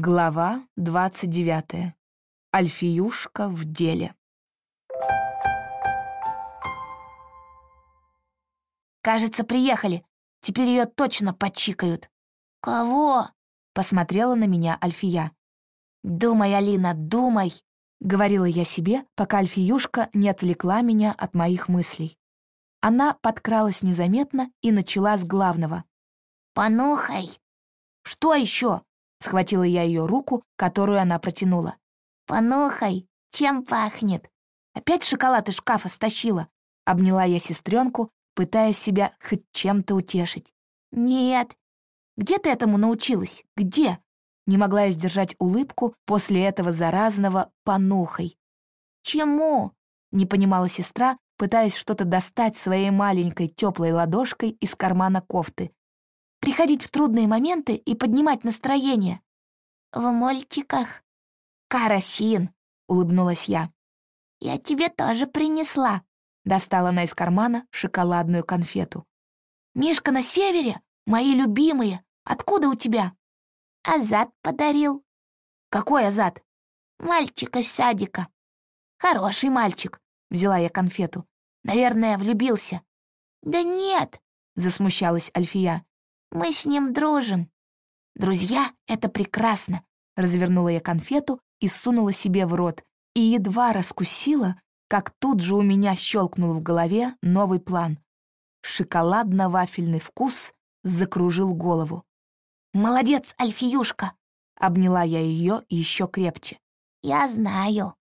Глава 29. Альфиюшка в деле. «Кажется, приехали. Теперь ее точно подчикают». «Кого?» — посмотрела на меня Альфия. «Думай, Алина, думай!» — говорила я себе, пока Альфиюшка не отвлекла меня от моих мыслей. Она подкралась незаметно и начала с главного. «Понюхай!» «Что еще?» Схватила я ее руку, которую она протянула. «Понюхай, чем пахнет?» «Опять шоколад из шкафа стащила?» Обняла я сестренку, пытаясь себя хоть чем-то утешить. «Нет». «Где ты этому научилась? Где?» Не могла я сдержать улыбку после этого заразного «понухай». «Чему?» — не понимала сестра, пытаясь что-то достать своей маленькой теплой ладошкой из кармана кофты, приходить в трудные моменты и поднимать настроение. В мультиках. «Карасин», — улыбнулась я. «Я тебе тоже принесла», — достала она из кармана шоколадную конфету. «Мишка на севере? Мои любимые. Откуда у тебя?» «Азат подарил». «Какой Азат?» «Мальчик из садика». «Хороший мальчик», — взяла я конфету. «Наверное, влюбился». «Да нет», — засмущалась Альфия. Мы с ним дружим». «Друзья — это прекрасно!» Развернула я конфету и сунула себе в рот, и едва раскусила, как тут же у меня щелкнул в голове новый план. Шоколадно-вафельный вкус закружил голову. «Молодец, Альфиюшка!» — обняла я ее еще крепче. «Я знаю»,